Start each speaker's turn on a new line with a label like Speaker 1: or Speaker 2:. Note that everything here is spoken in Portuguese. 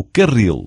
Speaker 1: o carril.